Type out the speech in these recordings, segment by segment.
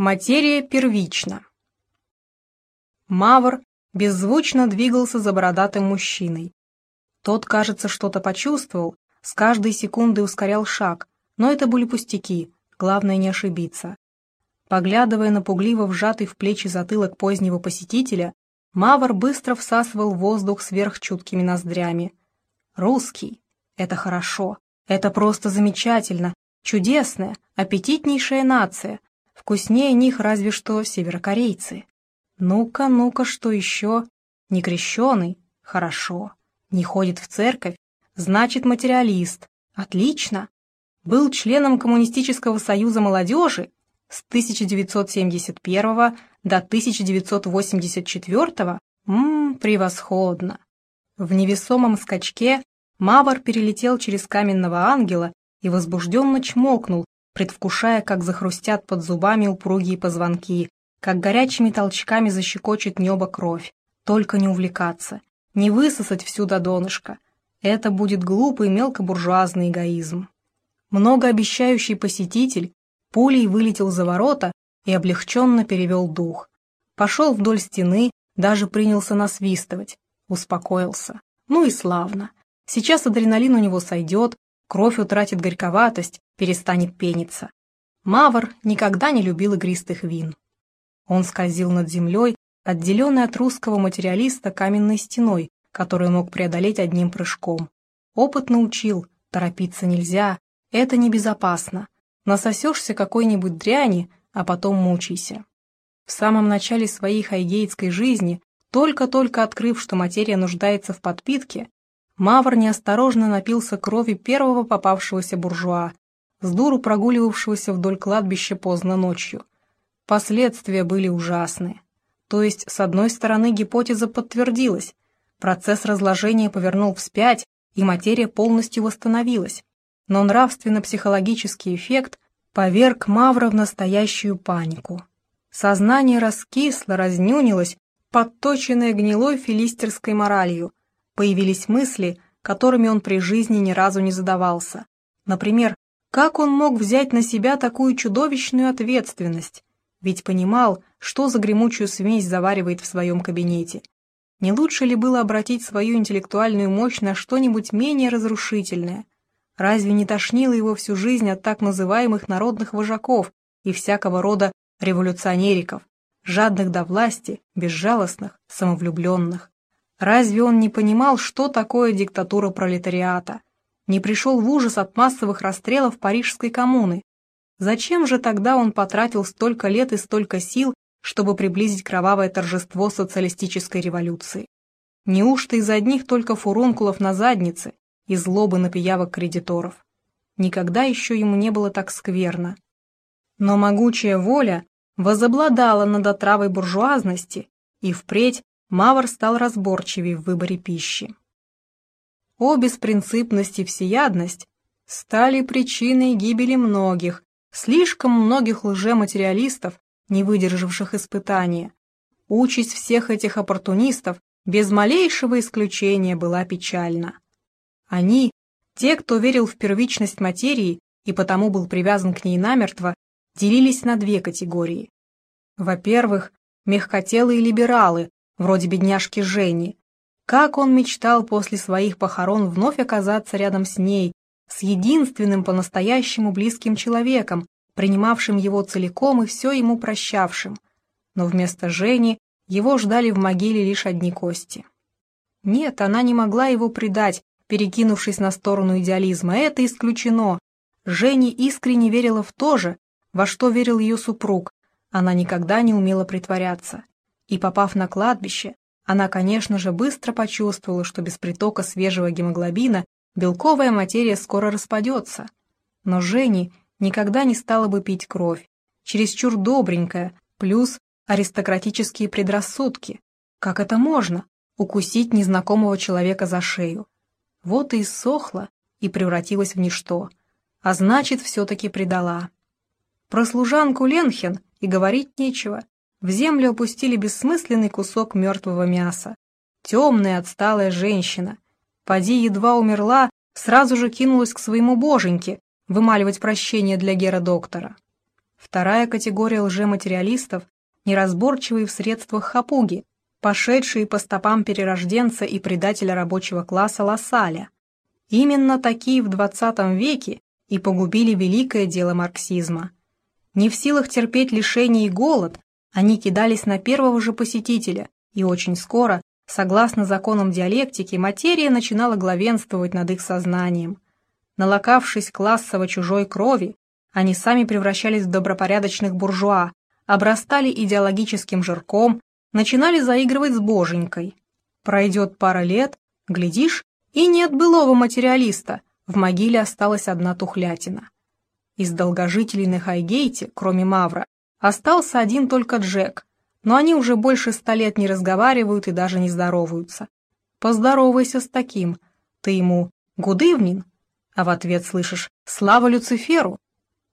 Материя первична. Мавр беззвучно двигался за бородатым мужчиной. Тот, кажется, что-то почувствовал, с каждой секундой ускорял шаг, но это были пустяки, главное не ошибиться. Поглядывая на пугливо вжатый в плечи затылок позднего посетителя, Мавр быстро всасывал воздух сверхчуткими ноздрями. «Русский! Это хорошо! Это просто замечательно! Чудесная, аппетитнейшая нация! Вкуснее них разве что северокорейцы. Ну-ка, ну-ка, что еще? Не крещеный? Хорошо. Не ходит в церковь? Значит, материалист. Отлично. Был членом Коммунистического союза молодежи с 1971 до 1984? Ммм, превосходно. В невесомом скачке Мавр перелетел через каменного ангела и возбужденно чмокнул предвкушая, как захрустят под зубами упругие позвонки, как горячими толчками защекочет небо кровь. Только не увлекаться, не высосать всю до донышка. Это будет глупый мелкобуржуазный эгоизм. Многообещающий посетитель пулей вылетел за ворота и облегченно перевел дух. Пошел вдоль стены, даже принялся насвистывать. Успокоился. Ну и славно. Сейчас адреналин у него сойдет, кровь утратит горьковатость, перестанет пениться. Мавр никогда не любил игристых вин. Он скользил над землей, отделенный от русского материалиста каменной стеной, которую мог преодолеть одним прыжком. Опыт научил, торопиться нельзя, это небезопасно. Насосешься какой-нибудь дряни, а потом мучайся. В самом начале своей хайгейтской жизни, только-только открыв, что материя нуждается в подпитке, Мавр неосторожно напился крови первого попавшегося буржуа, с дуру прогуливавшегося вдоль кладбища поздно ночью. Последствия были ужасны. То есть, с одной стороны, гипотеза подтвердилась, процесс разложения повернул вспять, и материя полностью восстановилась, но нравственно-психологический эффект поверг Мавра в настоящую панику. Сознание раскисло, разнюнилось, подточенное гнилой филистерской моралью, Появились мысли, которыми он при жизни ни разу не задавался. Например, как он мог взять на себя такую чудовищную ответственность? Ведь понимал, что за гремучую смесь заваривает в своем кабинете. Не лучше ли было обратить свою интеллектуальную мощь на что-нибудь менее разрушительное? Разве не тошнило его всю жизнь от так называемых народных вожаков и всякого рода революционериков, жадных до власти, безжалостных, самовлюбленных? Разве он не понимал, что такое диктатура пролетариата? Не пришел в ужас от массовых расстрелов Парижской коммуны? Зачем же тогда он потратил столько лет и столько сил, чтобы приблизить кровавое торжество социалистической революции? Неужто из одних только фурункулов на заднице и злобы на пиявок кредиторов? Никогда еще ему не было так скверно. Но могучая воля возобладала над отравой буржуазности, и впредь Мавр стал разборчивее в выборе пищи. О беспринципность и всеядность стали причиной гибели многих, слишком многих лжематериалистов, не выдержавших испытания. Участь всех этих оппортунистов без малейшего исключения была печальна. Они, те, кто верил в первичность материи и потому был привязан к ней намертво, делились на две категории. Во-первых, мягкотелые либералы, вроде бедняжки Жени. Как он мечтал после своих похорон вновь оказаться рядом с ней, с единственным по-настоящему близким человеком, принимавшим его целиком и все ему прощавшим. Но вместо Жени его ждали в могиле лишь одни кости. Нет, она не могла его предать, перекинувшись на сторону идеализма, это исключено. Женя искренне верила в то же, во что верил ее супруг, она никогда не умела притворяться. И попав на кладбище, она, конечно же, быстро почувствовала, что без притока свежего гемоглобина белковая материя скоро распадется. Но Жени никогда не стала бы пить кровь, чересчур добренькая, плюс аристократические предрассудки. Как это можно? Укусить незнакомого человека за шею. Вот и иссохла и превратилась в ничто. А значит, все-таки предала. Про служанку Ленхен и говорить нечего. В землю опустили бессмысленный кусок мертвого мяса. Темная отсталая женщина. Поди едва умерла, сразу же кинулась к своему боженьке, вымаливать прощение для Гера-доктора. Вторая категория лжематериалистов, неразборчивые в средствах хапуги, пошедшие по стопам перерожденца и предателя рабочего класса Лассаля. Именно такие в XX веке и погубили великое дело марксизма. Не в силах терпеть лишение и голод, они кидались на первого же посетителя, и очень скоро, согласно законам диалектики, материя начинала главенствовать над их сознанием. Налокавшись классово чужой крови, они сами превращались в добропорядочных буржуа, обрастали идеологическим жирком, начинали заигрывать с боженькой. Пройдет пара лет, глядишь, и нет былого материалиста, в могиле осталась одна тухлятина. Из долгожителей на Хайгейте, кроме Мавра, остался один только Джек, но они уже больше ста лет не разговаривают и даже не здороваются. Поздоровайся с таким, ты ему «Гудывнин», а в ответ слышишь «Слава Люциферу».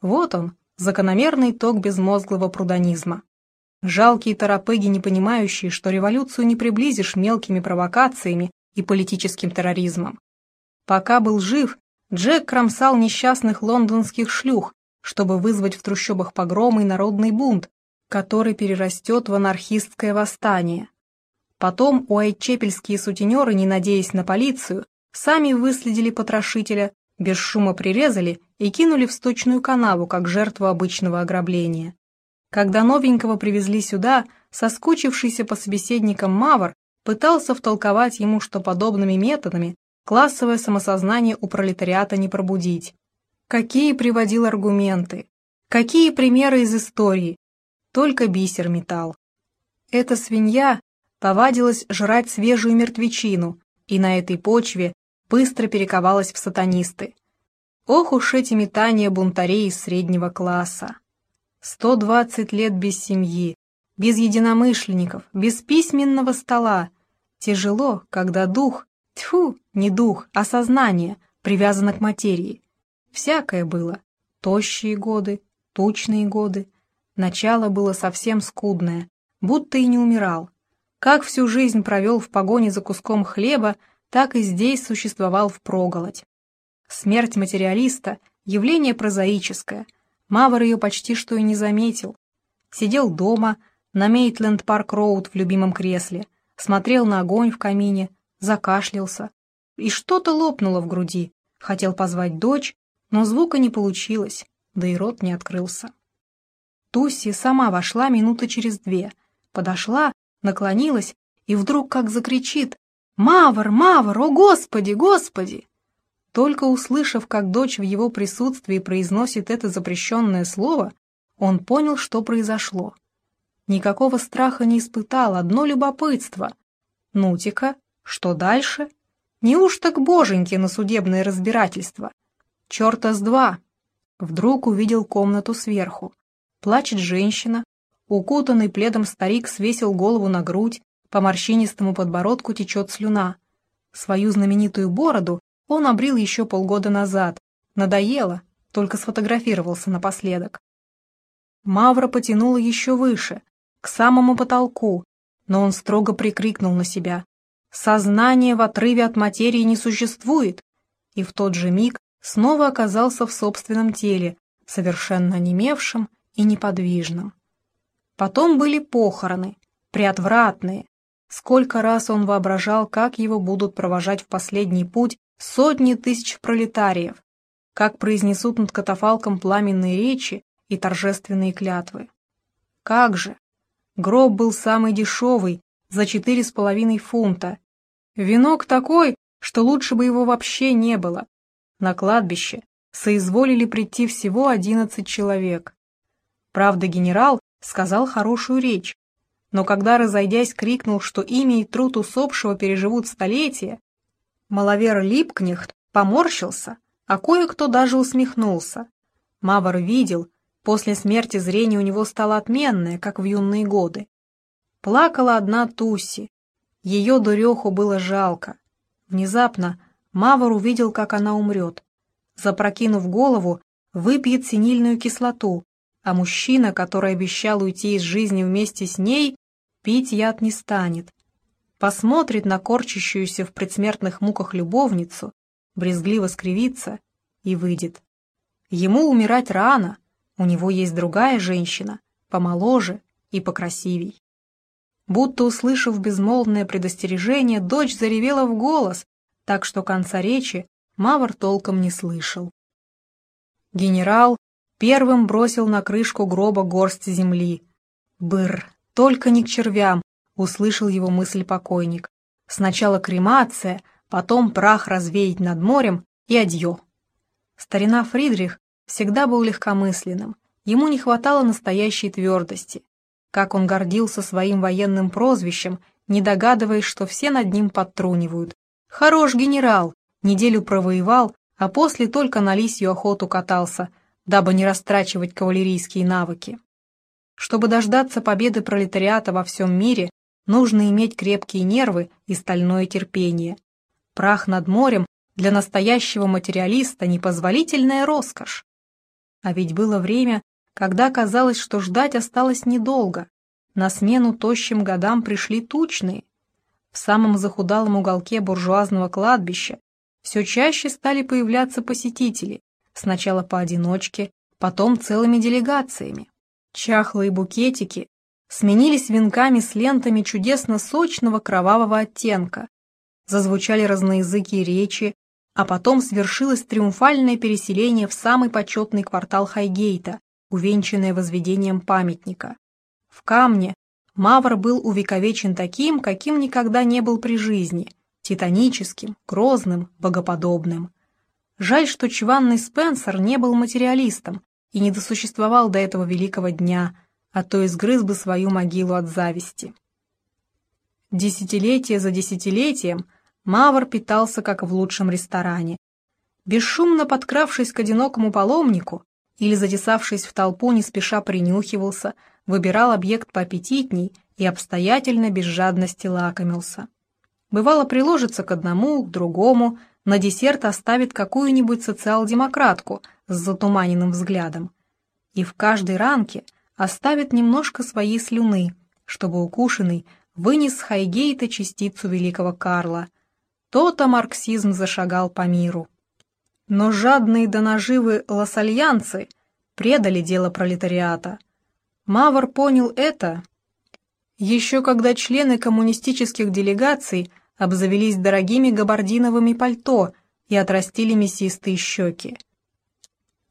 Вот он, закономерный ток безмозглого прудонизма. Жалкие торопыги, не понимающие, что революцию не приблизишь мелкими провокациями и политическим терроризмом. Пока был жив, Джек кромсал несчастных лондонских шлюх, чтобы вызвать в трущобах погромы и народный бунт, который перерастет в анархистское восстание. Потом уайтчепельские сутенеры, не надеясь на полицию, сами выследили потрошителя, без шума прирезали и кинули в сточную канаву, как жертву обычного ограбления. Когда новенького привезли сюда, соскучившийся по собеседникам Мавр пытался втолковать ему, что подобными методами классовое самосознание у пролетариата не пробудить. Какие приводил аргументы, какие примеры из истории, только бисер метал. Эта свинья повадилась жрать свежую мертвечину и на этой почве быстро перековалась в сатанисты. Ох уж эти метания бунтарей из среднего класса. Сто двадцать лет без семьи, без единомышленников, без письменного стола. Тяжело, когда дух, тьфу, не дух, а сознание, привязано к материи. Всякое было. Тощие годы, тучные годы. Начало было совсем скудное, будто и не умирал. Как всю жизнь провел в погоне за куском хлеба, так и здесь существовал впроголодь. Смерть материалиста — явление прозаическое — Мавр ее почти что и не заметил. Сидел дома, на Мейтленд-Парк-Роуд в любимом кресле, смотрел на огонь в камине, закашлялся. И что-то лопнуло в груди. Хотел позвать дочь, но звука не получилось, да и рот не открылся. Тусси сама вошла минуты через две, подошла, наклонилась и вдруг как закричит «Мавр, Мавр, о Господи, Господи!» Только услышав, как дочь в его присутствии произносит это запрещенное слово, он понял, что произошло. Никакого страха не испытал, одно любопытство. Ну-тика, что дальше? Неужто к боженьке на судебное разбирательство? Черта с два! Вдруг увидел комнату сверху. Плачет женщина, укутанный пледом старик свесил голову на грудь, по морщинистому подбородку течет слюна. Свою знаменитую бороду он обрил еще полгода назад. Надоело, только сфотографировался напоследок. Мавра потянула еще выше, к самому потолку, но он строго прикрикнул на себя. «Сознание в отрыве от материи не существует!» И в тот же миг снова оказался в собственном теле, совершенно онемевшим и неподвижным. Потом были похороны, приотвратные. Сколько раз он воображал, как его будут провожать в последний путь сотни тысяч пролетариев, как произнесут над катафалком пламенные речи и торжественные клятвы. Как же! Гроб был самый дешевый, за четыре с половиной фунта. Венок такой, что лучше бы его вообще не было. На кладбище соизволили прийти всего одиннадцать человек. Правда, генерал сказал хорошую речь, но когда, разойдясь, крикнул, что имя и труд усопшего переживут столетия, Маловер Липкнехт поморщился, а кое-кто даже усмехнулся. Мавр видел, после смерти зрение у него стало отменное, как в юные годы. Плакала одна Туси. Ее дуреху было жалко. Внезапно Мавр увидел, как она умрет. Запрокинув голову, выпьет синильную кислоту, а мужчина, который обещал уйти из жизни вместе с ней, пить яд не станет посмотрит на корчащуюся в предсмертных муках любовницу, брезгливо скривится и выйдет. Ему умирать рано, у него есть другая женщина, помоложе и покрасивей. Будто услышав безмолвное предостережение, дочь заревела в голос, так что конца речи Мавр толком не слышал. Генерал первым бросил на крышку гроба горсть земли. «Быр, только не к червям!» — услышал его мысль покойник. «Сначала кремация, потом прах развеять над морем и адьё». Старина Фридрих всегда был легкомысленным, ему не хватало настоящей твердости. Как он гордился своим военным прозвищем, не догадываясь, что все над ним подтрунивают. «Хорош генерал! Неделю провоевал, а после только на лисью охоту катался, дабы не растрачивать кавалерийские навыки. Чтобы дождаться победы пролетариата во всем мире, нужно иметь крепкие нервы и стальное терпение. Прах над морем для настоящего материалиста непозволительная роскошь. А ведь было время, когда казалось, что ждать осталось недолго. На смену тощим годам пришли тучные. В самом захудалом уголке буржуазного кладбища все чаще стали появляться посетители, сначала поодиночке, потом целыми делегациями. Чахлые букетики сменились венками с лентами чудесно сочного кровавого оттенка. Зазвучали разноязыкие речи, а потом свершилось триумфальное переселение в самый почетный квартал Хайгейта, увенчанное возведением памятника. В камне Мавр был увековечен таким, каким никогда не был при жизни, титаническим, грозным, богоподобным. Жаль, что чванный Спенсер не был материалистом и не досуществовал до этого великого дня, а то изгрыз бы свою могилу от зависти. Десятилетие за десятилетием – Мавр питался, как в лучшем ресторане. Бесшумно подкравшись к одинокому паломнику или затесавшись в толпу, не спеша принюхивался, выбирал объект поаппетитней и обстоятельно без жадности лакомился. Бывало, приложится к одному, к другому, на десерт оставит какую-нибудь социал-демократку с затуманенным взглядом. И в каждой ранке оставит немножко своей слюны, чтобы укушенный вынес с Хайгейта частицу великого Карла, то-то марксизм зашагал по миру. Но жадные до наживы лассальянцы предали дело пролетариата. Мавр понял это еще когда члены коммунистических делегаций обзавелись дорогими габардиновыми пальто и отрастили мясистые щеки.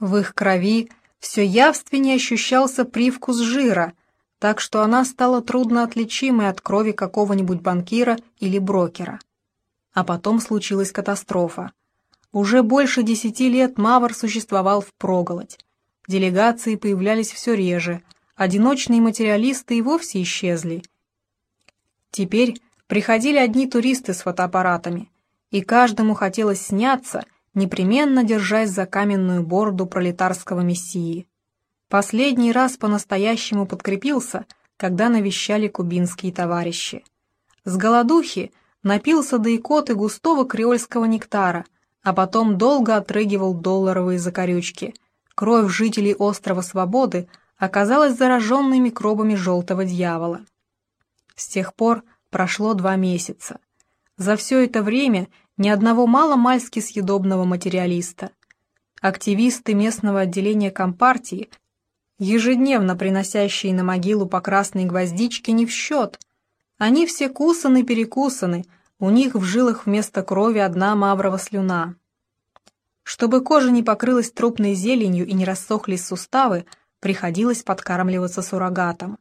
В их крови все явственнее ощущался привкус жира, так что она стала трудно отличимой от крови какого-нибудь банкира или брокера. А потом случилась катастрофа. Уже больше десяти лет Мавр существовал впроголодь. Делегации появлялись все реже, одиночные материалисты и вовсе исчезли. Теперь приходили одни туристы с фотоаппаратами, и каждому хотелось сняться, непременно держась за каменную бороду пролетарского мессии. Последний раз по-настоящему подкрепился, когда навещали кубинские товарищи. С голодухи напился до икоты густого креольского нектара, а потом долго отрыгивал долларовые закорючки. Кровь жителей острова Свободы оказалась зараженной микробами желтого дьявола. С тех пор прошло два месяца. За все это время ни одного мало-мальски съедобного материалиста. Активисты местного отделения Компартии, ежедневно приносящие на могилу по красной гвоздичке, не в счет – они все кусаны-перекусаны, у них в жилах вместо крови одна маврова слюна. Чтобы кожа не покрылась трупной зеленью и не рассохлись суставы, приходилось подкармливаться суррогатом.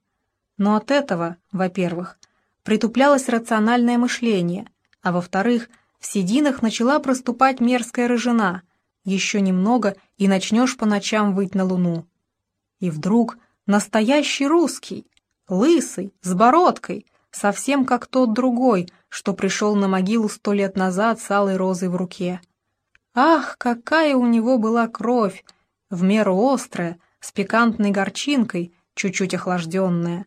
Но от этого, во-первых, притуплялось рациональное мышление, а во-вторых, в сединах начала проступать мерзкая рыжина, еще немного и начнешь по ночам выть на луну. И вдруг настоящий русский, лысый, с бородкой, совсем как тот другой, что пришел на могилу сто лет назад с алой розой в руке. Ах, какая у него была кровь, в меру острая, с пикантной горчинкой, чуть-чуть охлажденная.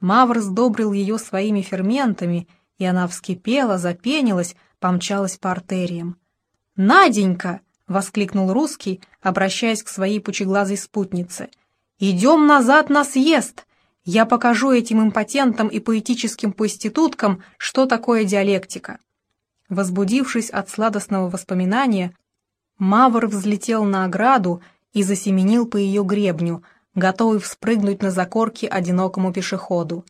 Мавр сдобрил ее своими ферментами, и она вскипела, запенилась, помчалась по артериям. «Наденька!» — воскликнул русский, обращаясь к своей пучеглазой спутнице. «Идем назад на съезд! Я покажу этим импотентам и поэтическим проституткам, что такое диалектика». Возбудившись от сладостного воспоминания, Мавр взлетел на ограду и засеменил по ее гребню, готовый вспрыгнуть на закорки одинокому пешеходу.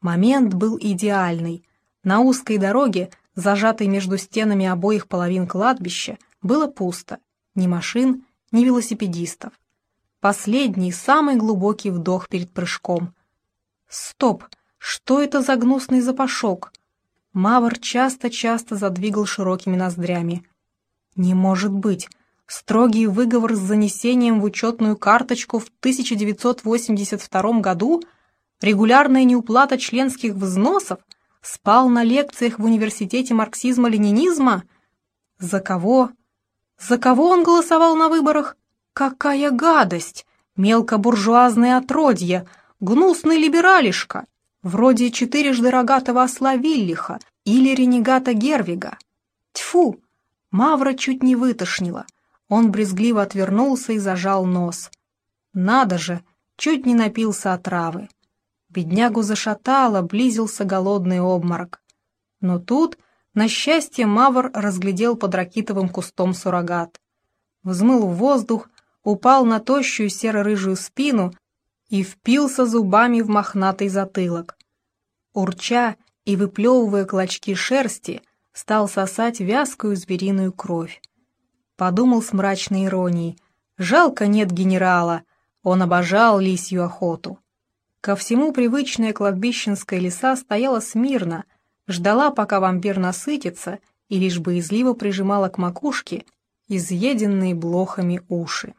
Момент был идеальный. На узкой дороге, зажатой между стенами обоих половин кладбища, было пусто. Ни машин, ни велосипедистов. Последний, самый глубокий вдох перед прыжком. Стоп! Что это за гнусный запашок? Мавр часто-часто задвигал широкими ноздрями. Не может быть! Строгий выговор с занесением в учетную карточку в 1982 году, регулярная неуплата членских взносов, спал на лекциях в университете марксизма-ленинизма? За кого? За кого он голосовал на выборах? Какая гадость! Мелкобуржуазное отродье, гнусный либералишка, вроде четырежды рогатого осла Виллиха или ренегата Гервига. Тьфу! Мавра чуть не вытошнила. Он брезгливо отвернулся и зажал нос. Надо же, чуть не напился отравы. Беднягу зашатало, близился голодный обморок. Но тут, на счастье, Мавр разглядел под ракитовым кустом суррогат. Взмыл в воздух, упал на тощую серо-рыжую спину и впился зубами в мохнатый затылок. Урча и выплевывая клочки шерсти, стал сосать вязкую звериную кровь подумал с мрачной иронией. Жалко нет генерала, он обожал лисью охоту. Ко всему привычная кладбищенская леса стояла смирно, ждала, пока вампир насытится, и лишь боязливо прижимала к макушке изъеденные блохами уши.